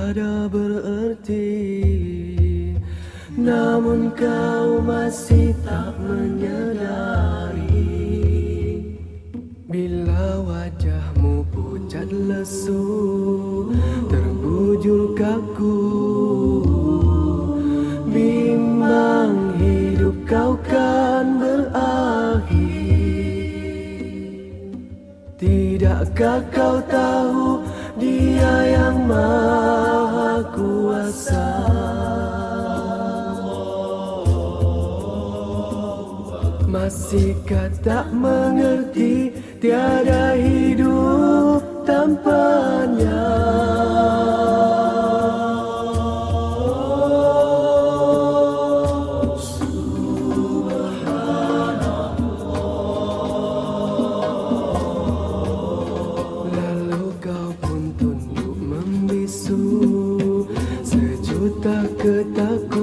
tiada bererti. Namun kau masih tak menyedari Bila wajahmu pucat lesu Terbujur kaku. Bimbang hidup kau kan berakhir. Tidakkah kau tahu dia yang mahal kuasa Masihkah tak mengerti tiada hidup tanpanya Tako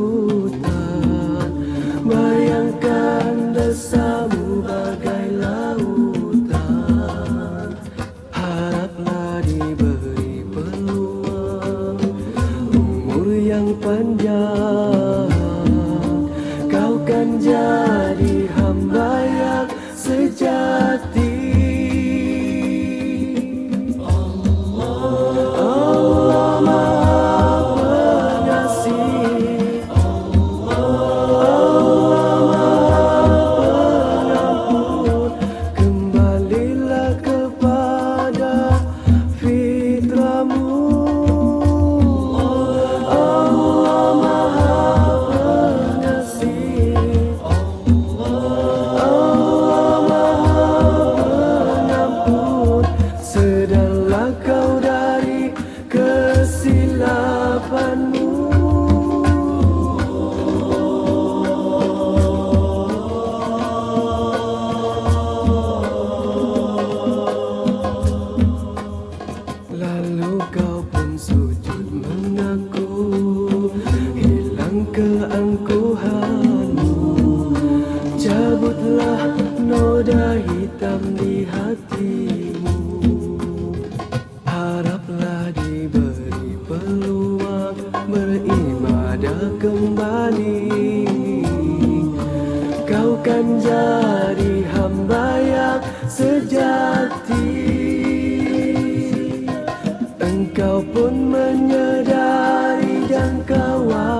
keangkuhanmu. Cabutlah noda hitam di hatimu. Haraplah diberi peluang beribadah kembali. Kau kan jadi hamba yang sejati. Engkau pun menyedari dan kawal